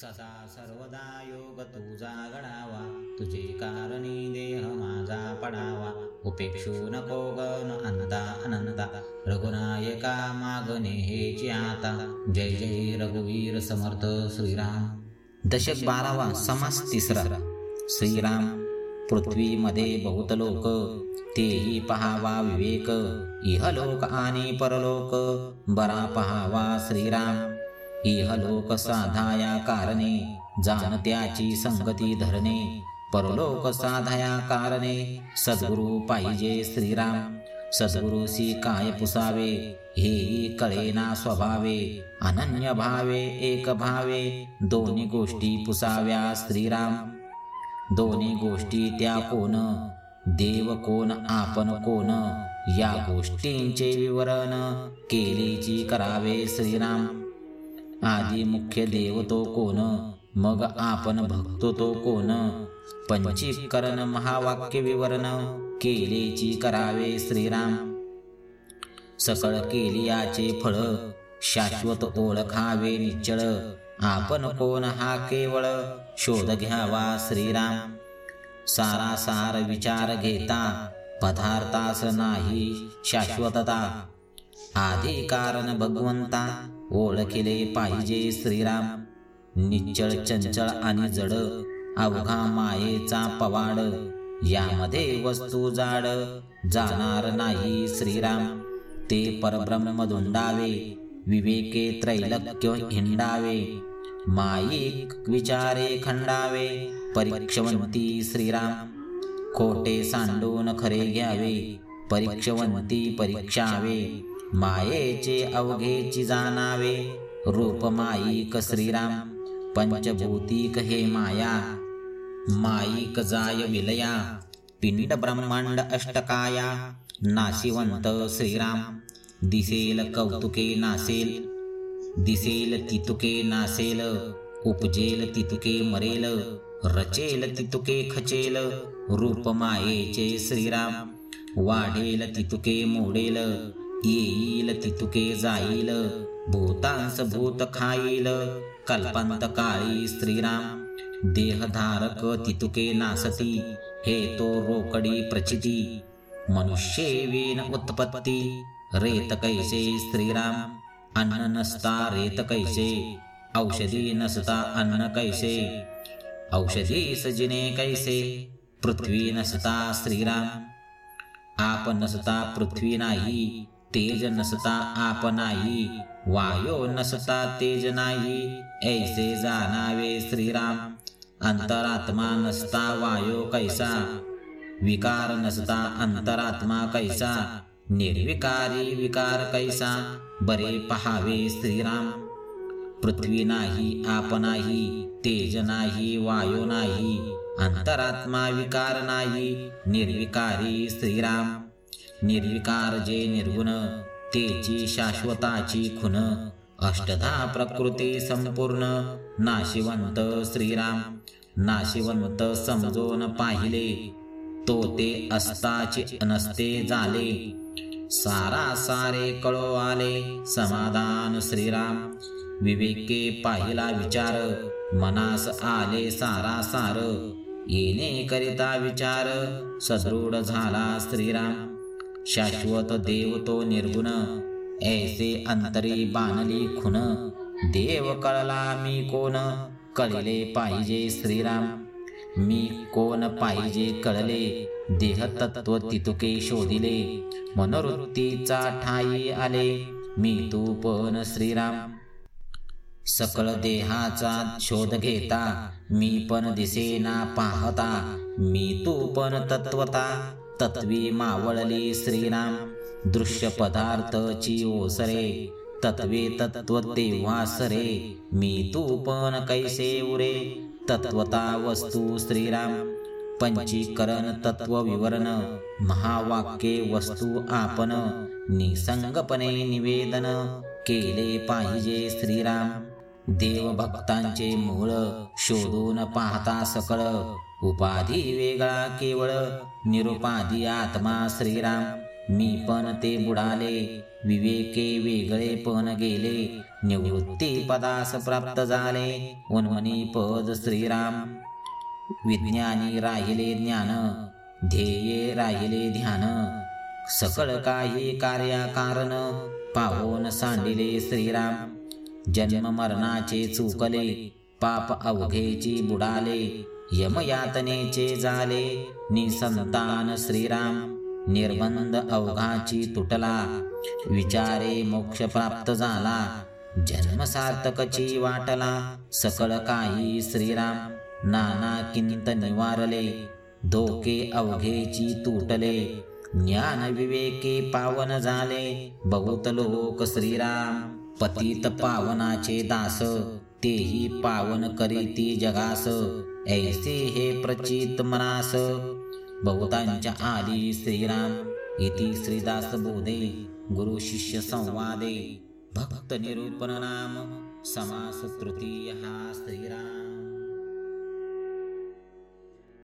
सदा सर्वदा योग तुझा घडावा. तुझे कारणी देह माझा पडावा. उपेक्षू नको गण अनंता अनंता रघुनायका मागणे हेची आता. जय जय रघुवीर समर्थ श्रीराम. दशक बारावा समास तिसरा. श्रीराम पृथ्वीमध्ये बहुत लोक. तेही पहावा विवेक. इहलोक आणि परलोक. बरा पहावा श्रीराम. इहलोक साधाया कारणे जाणत्याची संगती धरणे परलोक साधाया कारणे सद्गुरु पाहिजे श्रीराम सद्गुरुसी काय पुसावे हेही कळेना स्वभावे अनन्य भावे एक भावे दोन्ही गोष्टी पुसाव्या श्रीराम. दोन्ही गोष्टी त्या कोण देव कोण आपण कोण या गोष्टींचे विवरण केलेची करावे श्रीराम. आधी मुख्य देव तो कोण? मग आपण भक्तो तो कोण? पंचीकरण महावाक्य विवरण केलेची करावे श्रीराम. सकळ केलियाचे फळ शाश्वत ओळखावे निश्चळ आपण कोण हा केवळ? शोध घ्यावा श्रीराम. सारासार विचार घेता पदार्थास नाही शाश्वतता. आधी कारण भगवंता ओळखले पाहिजे श्रीराम. निश्चळ चंचळ आणि जड अवघा मायेचा पवाड. यामध्ये वस्तू जाड जाणार नाही श्रीराम. ते परब्रह्म धुंडावे विवेके त्रैलक्य हिंडावे. माईक विचारे खंडावे परीक्षवंती श्रीराम. खोटे सांडून खरे घ्यावे परीक्षवंती परीक्षावे. मायेचे अवघेची जाणावे. रूप माईक श्रीराम पंचभूतिक हे माया. माईक जाय विलया पिंड ब्रह्मांड अष्टकाया. नाशिवंत श्रीराम दिसेल कौतुके नासेल. दिसेल तितुके नासेल उपजेल तितुके मरेल. रचेल तितुके खचेल रूप मायेचे श्रीराम. वाढेल तितुके मोडेल. येईल तितुके जाईल. भूतांस भूत खाईल. कल्पांत काळी श्रीराम देहधारक तितुके नासती. हे तो रोकडी प्रचिती. मनुष्येवीन उत्पत्ती. रेत कैसे श्रीराम अन्न नसता रेत कैसे? औषधी नसता अन्न कैसे? औषधी सजिने कैसे? पृथ्वी नसता श्रीराम आप नसता पृथ्वी नाही. तेज नसता आप नाही वायो नसता तेज नाही. ऐसे जाणावे श्रीराम अंतरात्मा नसता वायो कैसा? विकार नसता अंतरात्मा कैसा? निर्विकारी विकार कैसा? बरे पहावे श्रीराम. पृथ्वी नाही आप नाही तेज नाही वायो नाही. अंतरात्मा विकार नाही निर्विकारी श्रीराम. निर्विकार जे निर्गुण तेची शाश्वताची खुन अष्टधा प्रकृती संपूर्ण नाशिवंत श्रीराम नाशिवंत समजून पाहिले तो ते असताचे नसते झाले. सारा सारे कळो आले समाधान श्रीराम. विवेके पाहिला विचार मनास आले सारा सार. येणे करिता विचार सदृढ झाला श्रीराम. शाश्वत देव तो निर्गुण ऐसे अंतरी बाणली खुन देव कळला मी कोण कळले पाहिजे श्रीराम. मी कोण पाहिजे कळले देह तत्व तितुके शोधिले मनोवृत्तीचा ठाई आले मी तू पण श्रीराम. सकळ देहाचा शोध घेता मी पण दिसेना पाहता मी तू पण तत्वता. तत्वी मावळली श्रीराम दृश्य पदार्थची ओसरे तत्वे तत्व तेव्हा सरे मी तू पण कैसे उरे तत्वता वस्तू श्रीराम पंचीकरण तत्व विवरण महावाक्ये वस्तू आपण निसंगपणे निवेदन केले पाहिजे श्रीराम. देवभक्तांचे मूळ शोधून पाहता सकळ. उपाधी वेगळा केवळ. निरुपाधी आत्मा श्रीराम. मी पण ते बुडाले. विवेके वेगळे पण गेले. निवृत्ती पदास प्राप्त झाले. उन्मनी पद श्रीराम. विज्ञानी राहिले ज्ञान. ध्येये राहिले ध्यान. सकळ काही कार्याकारण पाहून सांडिले श्रीराम. जन्म मरणाचे चुकले पाप अवघेची बुडाले यमयातनेचे झाले निसंतान श्रीराम निर्बंध अवघाची तुटला विचारे मोक्ष प्राप्त झाला जन्म सार्थकची वाटला सकळ काही श्रीराम नाना किंत निवारले धोके अवघेची तुटले ज्ञान विवेके पावन झाले बहुत लोक श्रीराम. पतित पावनाचे दास तेही पावन करीती जगास. ऐसे हे प्रचित मनास. बहुतांच्या आली श्रीराम इति श्रीदास बोधे गुरु शिष्य संवादे. भक्त निरूपण नाम समास तृतीय हा श्रीराम.